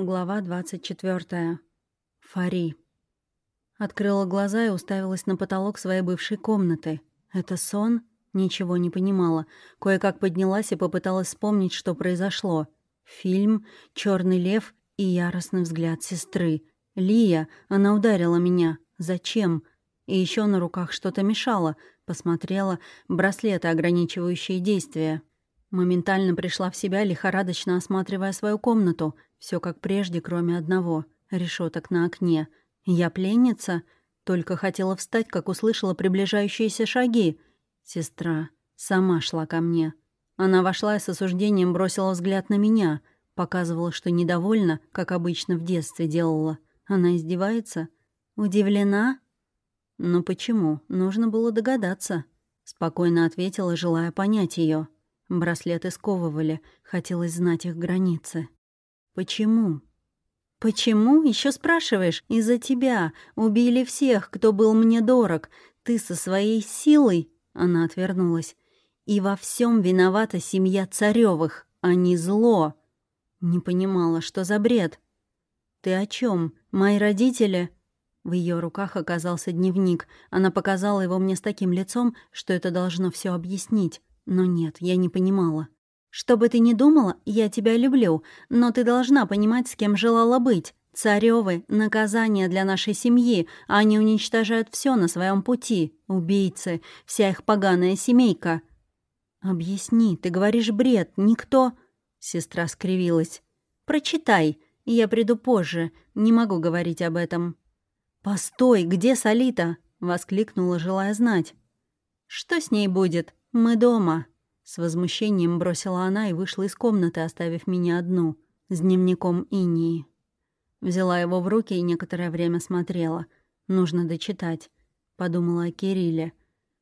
Глава 24. Фари. Открыла глаза и уставилась на потолок своей бывшей комнаты. Это сон? Ничего не понимала. Кое-как поднялась и попыталась вспомнить, что произошло. Фильм, черный лев и яростный взгляд сестры. Лия, она ударила меня. Зачем? И еще на руках что-то мешало. Посмотрела. Браслеты, ограничивающие действия. Моментально пришла в себя, лихорадочно осматривая свою комнату — все как прежде, кроме одного — решеток на окне. Я пленница? Только хотела встать, как услышала приближающиеся шаги. Сестра сама шла ко мне. Она вошла и с осуждением бросила взгляд на меня. Показывала, что недовольна, как обычно в детстве делала. Она издевается? Удивлена? «Ну почему? Нужно было догадаться», — спокойно ответила, желая понять ее. Браслеты сковывали, хотелось знать их границы. Почему? Почему? Еще спрашиваешь? Из-за тебя. Убили всех, кто был мне дорог. Ты со своей силой... Она отвернулась. И во всем виновата семья Царевых, а не зло. Не понимала, что за бред. Ты о чем? Мои родители... В ее руках оказался дневник. Она показала его мне с таким лицом, что это должно все объяснить. Но нет, я не понимала. Что бы ты ни думала, я тебя люблю, но ты должна понимать, с кем желала быть. Царёвы — наказание для нашей семьи, а они уничтожают все на своем пути. Убийцы, вся их поганая семейка». «Объясни, ты говоришь бред, никто...» Сестра скривилась. «Прочитай, я приду позже, не могу говорить об этом». «Постой, где Солита?» — воскликнула, желая знать. «Что с ней будет? Мы дома». С возмущением бросила она и вышла из комнаты, оставив меня одну, с дневником Инии. Взяла его в руки и некоторое время смотрела. Нужно дочитать. Подумала о Кирилле.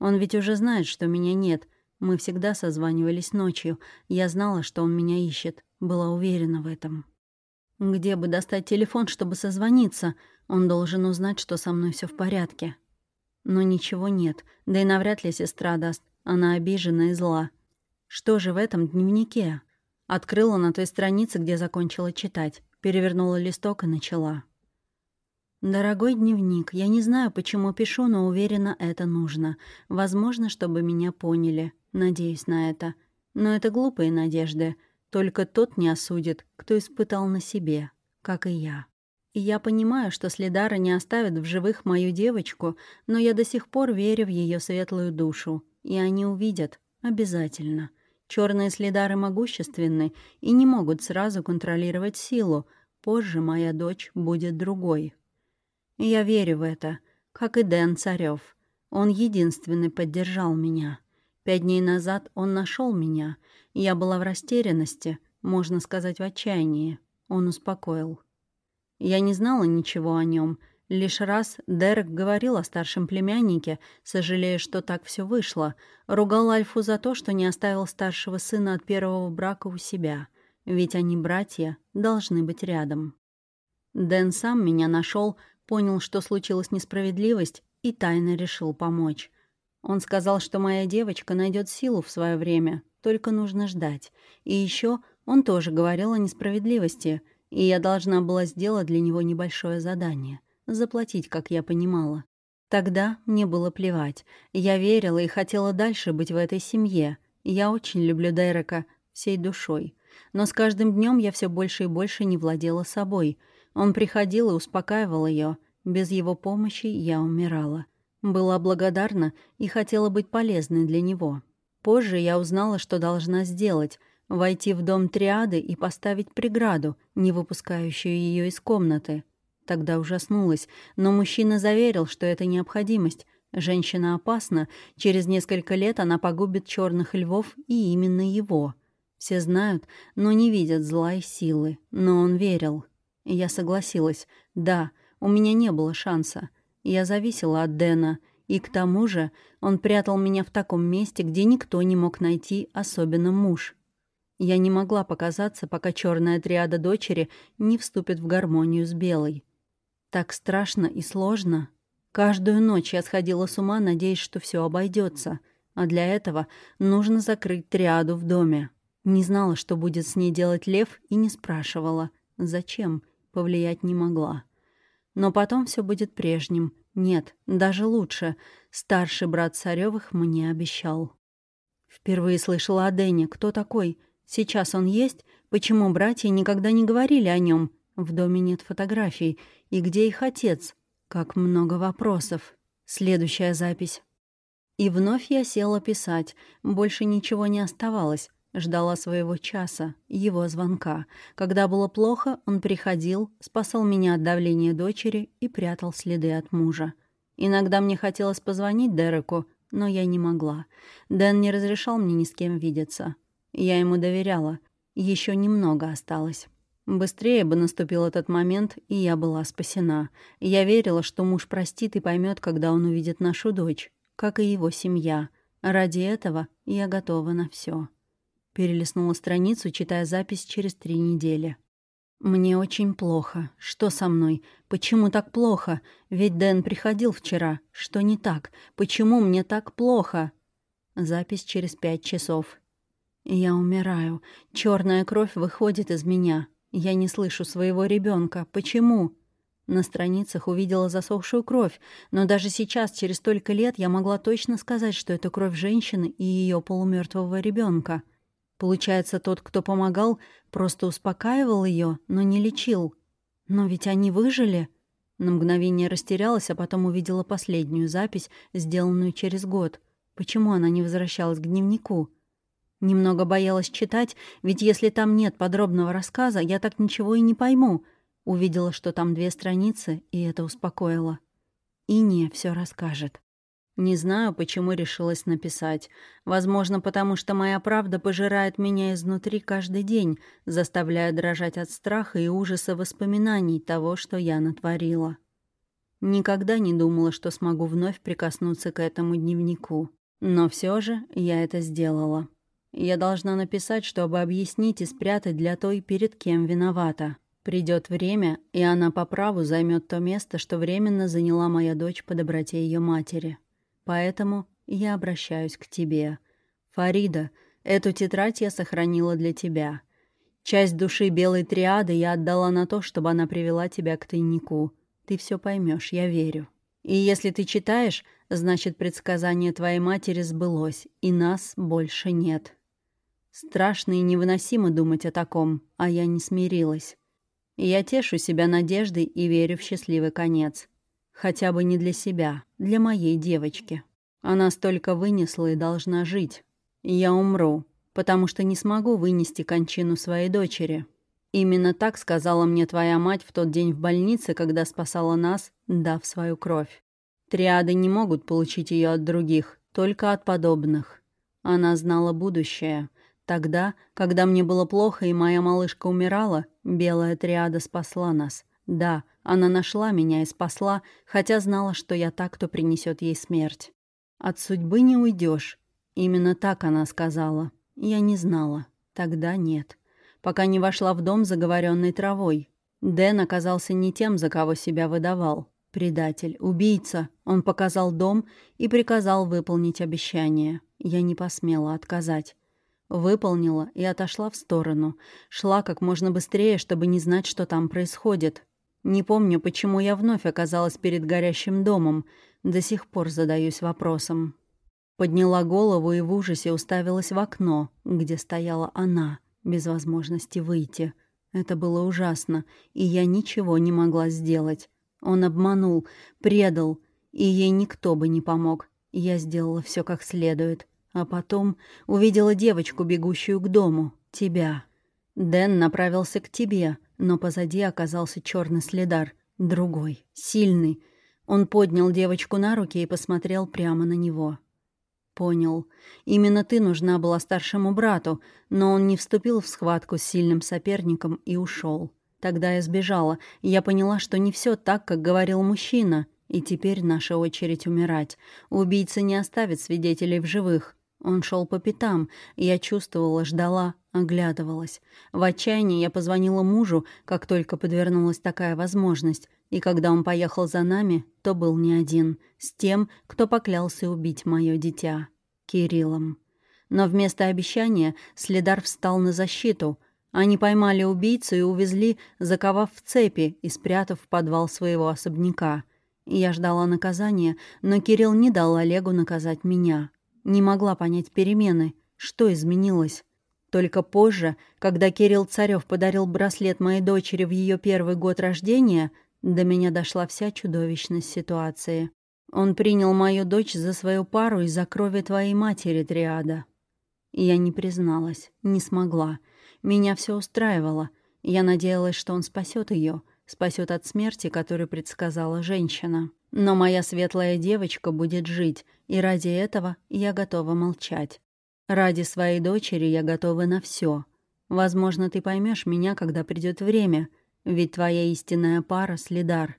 Он ведь уже знает, что меня нет. Мы всегда созванивались ночью. Я знала, что он меня ищет. Была уверена в этом. Где бы достать телефон, чтобы созвониться? Он должен узнать, что со мной все в порядке. Но ничего нет. Да и навряд ли сестра даст. Она обижена и зла. Что же в этом дневнике? Открыла на той странице, где закончила читать. Перевернула листок и начала. «Дорогой дневник, я не знаю, почему пишу, но уверена, это нужно. Возможно, чтобы меня поняли. Надеюсь на это. Но это глупые надежды. Только тот не осудит, кто испытал на себе, как и я. И я понимаю, что Следара не оставит в живых мою девочку, но я до сих пор верю в ее светлую душу. И они увидят. Обязательно. Черные следары могущественны и не могут сразу контролировать силу. Позже моя дочь будет другой. я верю в это, как и Дэн Царев. Он единственный поддержал меня. Пять дней назад он нашел меня. Я была в растерянности, можно сказать, в отчаянии. Он успокоил. Я не знала ничего о нем, Лишь раз Дерек говорил о старшем племяннике, сожалея, что так все вышло. Ругал Альфу за то, что не оставил старшего сына от первого брака у себя. Ведь они, братья, должны быть рядом. Дэн сам меня нашел, понял, что случилась несправедливость, и тайно решил помочь. Он сказал, что моя девочка найдет силу в свое время, только нужно ждать. И еще он тоже говорил о несправедливости, и я должна была сделать для него небольшое задание — Заплатить, как я понимала. Тогда мне было плевать. Я верила и хотела дальше быть в этой семье. Я очень люблю Дерека всей душой. Но с каждым днем я все больше и больше не владела собой. Он приходил и успокаивал ее. Без его помощи я умирала. Была благодарна и хотела быть полезной для него. Позже я узнала, что должна сделать — войти в дом триады и поставить преграду, не выпускающую ее из комнаты. Тогда ужаснулась, но мужчина заверил, что это необходимость. Женщина опасна, через несколько лет она погубит черных львов и именно его. Все знают, но не видят зла и силы. Но он верил. Я согласилась. Да, у меня не было шанса. Я зависела от Дэна. И к тому же он прятал меня в таком месте, где никто не мог найти, особенно муж. Я не могла показаться, пока черная триада дочери не вступит в гармонию с белой. Так страшно и сложно. Каждую ночь я сходила с ума, надеясь, что все обойдется, а для этого нужно закрыть триаду в доме. Не знала, что будет с ней делать лев, и не спрашивала. Зачем? Повлиять не могла. Но потом все будет прежним. Нет, даже лучше. Старший брат Царёвых мне обещал. Впервые слышала о Дэне. Кто такой? Сейчас он есть? Почему братья никогда не говорили о нем? В доме нет фотографий. И где их отец? Как много вопросов. Следующая запись. И вновь я села писать. Больше ничего не оставалось. Ждала своего часа, его звонка. Когда было плохо, он приходил, спасал меня от давления дочери и прятал следы от мужа. Иногда мне хотелось позвонить Дереку, но я не могла. Дэн не разрешал мне ни с кем видеться. Я ему доверяла. Еще немного осталось. Быстрее бы наступил этот момент, и я была спасена. Я верила, что муж простит и поймет, когда он увидит нашу дочь, как и его семья. Ради этого я готова на все. Перелистнула страницу, читая запись через три недели. «Мне очень плохо. Что со мной? Почему так плохо? Ведь Дэн приходил вчера. Что не так? Почему мне так плохо?» Запись через пять часов. «Я умираю. Черная кровь выходит из меня. Я не слышу своего ребенка. Почему?» На страницах увидела засохшую кровь, но даже сейчас, через столько лет, я могла точно сказать, что это кровь женщины и ее полумертвого ребенка. Получается, тот, кто помогал, просто успокаивал ее, но не лечил. Но ведь они выжили. На мгновение растерялась, а потом увидела последнюю запись, сделанную через год. Почему она не возвращалась к дневнику? Немного боялась читать, ведь если там нет подробного рассказа, я так ничего и не пойму. Увидела, что там две страницы, и это успокоило. И не все расскажет. Не знаю, почему решилась написать. Возможно, потому что моя правда пожирает меня изнутри каждый день, заставляя дрожать от страха и ужаса воспоминаний того, что я натворила. Никогда не думала, что смогу вновь прикоснуться к этому дневнику. Но все же я это сделала. Я должна написать, чтобы объяснить и спрятать для той, перед кем виновата. Придет время, и она по праву займет то место, что временно заняла моя дочь по доброте ее матери. Поэтому я обращаюсь к тебе. Фарида, эту тетрадь я сохранила для тебя. Часть души белой триады я отдала на то, чтобы она привела тебя к тайнику. Ты все поймешь, я верю. И если ты читаешь, значит, предсказание твоей матери сбылось, и нас больше нет. Страшно и невыносимо думать о таком, а я не смирилась. Я тешу себя надеждой и верю в счастливый конец. Хотя бы не для себя, для моей девочки. Она столько вынесла и должна жить. Я умру, потому что не смогу вынести кончину своей дочери. Именно так сказала мне твоя мать в тот день в больнице, когда спасала нас, дав свою кровь. Триады не могут получить ее от других, только от подобных. Она знала будущее. Тогда, когда мне было плохо и моя малышка умирала, белая триада спасла нас. Да, она нашла меня и спасла, хотя знала, что я так, кто принесет ей смерть. От судьбы не уйдешь. Именно так она сказала. Я не знала. Тогда нет. Пока не вошла в дом, заговоренной травой. Дэн оказался не тем, за кого себя выдавал. Предатель, убийца. Он показал дом и приказал выполнить обещание. Я не посмела отказать. Выполнила и отошла в сторону. Шла как можно быстрее, чтобы не знать, что там происходит. Не помню, почему я вновь оказалась перед горящим домом. До сих пор задаюсь вопросом. Подняла голову и в ужасе уставилась в окно, где стояла она, без возможности выйти. Это было ужасно, и я ничего не могла сделать. Он обманул, предал, и ей никто бы не помог. Я сделала все как следует. А потом увидела девочку, бегущую к дому. Тебя. Дэн направился к тебе, но позади оказался черный следар. Другой, сильный. Он поднял девочку на руки и посмотрел прямо на него. «Понял. Именно ты нужна была старшему брату, но он не вступил в схватку с сильным соперником и ушел. Тогда я сбежала, и я поняла, что не все так, как говорил мужчина, и теперь наша очередь умирать. Убийца не оставит свидетелей в живых. Он шел по пятам, я чувствовала, ждала, оглядывалась. В отчаянии я позвонила мужу, как только подвернулась такая возможность, и когда он поехал за нами, то был не один, с тем, кто поклялся убить мое дитя, Кириллом. Но вместо обещания Следар встал на защиту, Они поймали убийцу и увезли, заковав в цепи и спрятав в подвал своего особняка. Я ждала наказания, но Кирилл не дал Олегу наказать меня. Не могла понять перемены. Что изменилось? Только позже, когда Кирилл Царев подарил браслет моей дочери в ее первый год рождения, до меня дошла вся чудовищность ситуации. Он принял мою дочь за свою пару из-за крови твоей матери, Триада. Я не призналась, не смогла. Меня все устраивало. Я надеялась, что он спасет ее, спасет от смерти, которую предсказала женщина. Но моя светлая девочка будет жить, и ради этого я готова молчать. Ради своей дочери я готова на все. Возможно, ты поймешь меня, когда придет время, ведь твоя истинная пара — следар.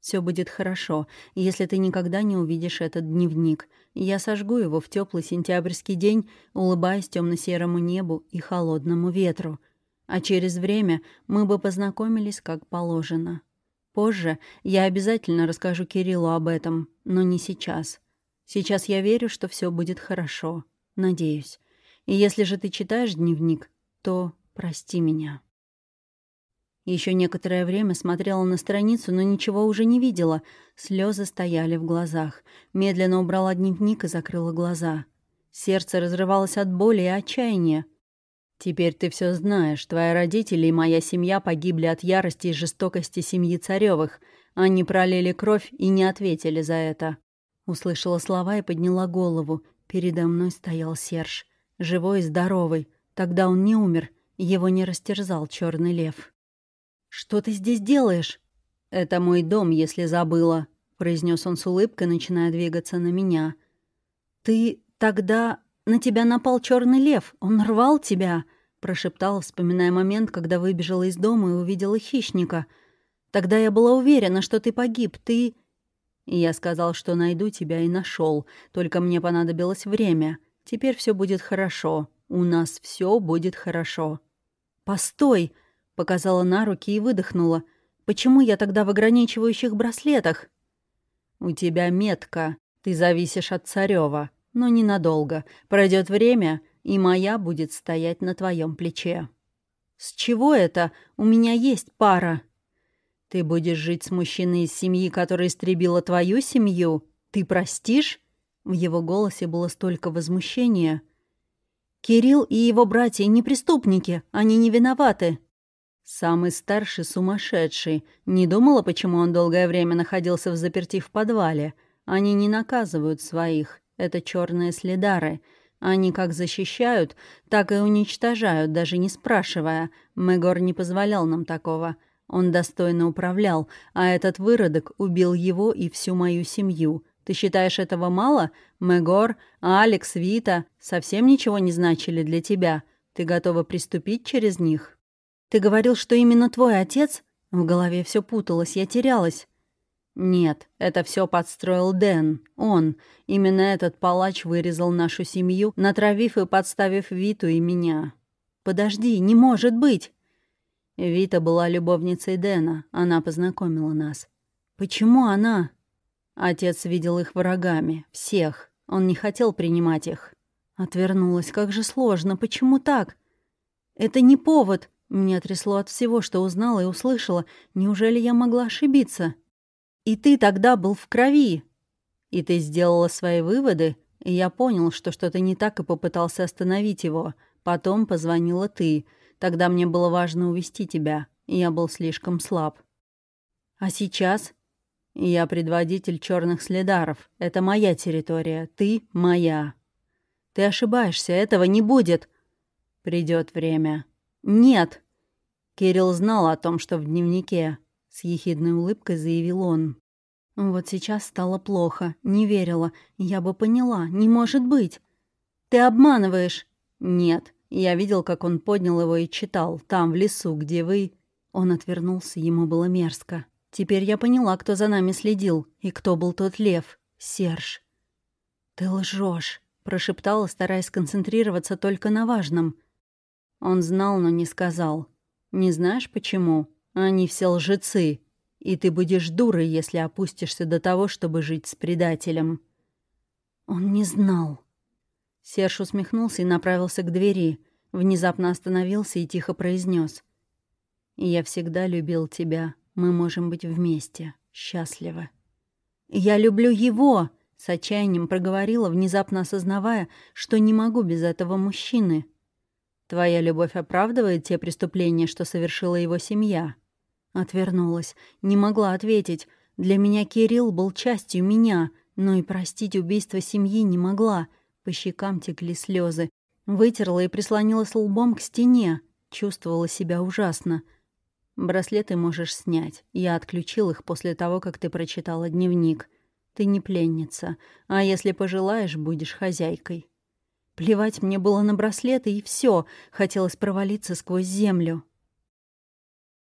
Все будет хорошо, если ты никогда не увидишь этот дневник. Я сожгу его в теплый сентябрьский день, улыбаясь темно-серому небу и холодному ветру. А через время мы бы познакомились как положено. Позже я обязательно расскажу Кириллу об этом, но не сейчас. Сейчас я верю, что все будет хорошо. Надеюсь. И если же ты читаешь дневник, то прости меня. Еще некоторое время смотрела на страницу, но ничего уже не видела. Слезы стояли в глазах. Медленно убрала дневник и закрыла глаза. Сердце разрывалось от боли и отчаяния. «Теперь ты все знаешь. Твои родители и моя семья погибли от ярости и жестокости семьи Царевых. Они пролили кровь и не ответили за это». Услышала слова и подняла голову. Передо мной стоял Серж. Живой и здоровый. Тогда он не умер. Его не растерзал черный лев. «Что ты здесь делаешь?» «Это мой дом, если забыла», — произнес он с улыбкой, начиная двигаться на меня. «Ты тогда... На тебя напал черный лев. Он рвал тебя», — прошептала, вспоминая момент, когда выбежала из дома и увидела хищника. «Тогда я была уверена, что ты погиб. Ты...» я сказал, что найду тебя и нашел. Только мне понадобилось время. Теперь все будет хорошо. У нас все будет хорошо. «Постой!» Показала на руки и выдохнула. «Почему я тогда в ограничивающих браслетах?» «У тебя метка. Ты зависишь от Царева. Но ненадолго. Пройдет время, и моя будет стоять на твоем плече». «С чего это? У меня есть пара». «Ты будешь жить с мужчиной из семьи, которая истребила твою семью? Ты простишь?» В его голосе было столько возмущения. «Кирилл и его братья не преступники, они не виноваты», Самый старший сумасшедший. Не думала, почему он долгое время находился в заперти в подвале. Они не наказывают своих. Это черные следары. Они как защищают, так и уничтожают, даже не спрашивая. Мегор не позволял нам такого. Он достойно управлял, а этот выродок убил его и всю мою семью. Ты считаешь этого мало? Мегор, Алекс, Вита совсем ничего не значили для тебя. Ты готова приступить через них?» Ты говорил, что именно твой отец? В голове все путалось, я терялась. Нет, это все подстроил Дэн. Он. Именно этот палач вырезал нашу семью, натравив и подставив Виту и меня. Подожди, не может быть. Вита была любовницей Дэна. Она познакомила нас. Почему она? Отец видел их врагами. Всех. Он не хотел принимать их. Отвернулась. Как же сложно. Почему так? Это не повод. Меня трясло от всего, что узнала и услышала. Неужели я могла ошибиться? И ты тогда был в крови. И ты сделала свои выводы, и я понял, что что-то не так, и попытался остановить его. Потом позвонила ты. Тогда мне было важно увести тебя. Я был слишком слаб. А сейчас? Я предводитель черных следаров. Это моя территория. Ты моя. Ты ошибаешься, этого не будет. Придет время. «Нет». Кирилл знал о том, что в дневнике. С ехидной улыбкой заявил он. Вот сейчас стало плохо. Не верила. Я бы поняла. Не может быть. Ты обманываешь. Нет. Я видел, как он поднял его и читал. Там, в лесу, где вы... Он отвернулся, ему было мерзко. Теперь я поняла, кто за нами следил. И кто был тот лев. Серж. «Ты лжешь, прошептала, стараясь сконцентрироваться только на важном — он знал, но не сказал. Не знаешь почему? Они все лжецы. И ты будешь дурой, если опустишься до того, чтобы жить с предателем. Он не знал. Серж усмехнулся и направился к двери. Внезапно остановился и тихо произнес: «Я всегда любил тебя. Мы можем быть вместе. Счастливы». «Я люблю его!» — с отчаянием проговорила, внезапно осознавая, что не могу без этого мужчины. «Твоя любовь оправдывает те преступления, что совершила его семья?» Отвернулась. Не могла ответить. Для меня Кирилл был частью меня, но и простить убийство семьи не могла. По щекам текли слезы. Вытерла и прислонилась лбом к стене. Чувствовала себя ужасно. «Браслеты можешь снять. Я отключил их после того, как ты прочитала дневник. Ты не пленница, а если пожелаешь, будешь хозяйкой». Плевать мне было на браслеты, и все. Хотелось провалиться сквозь землю.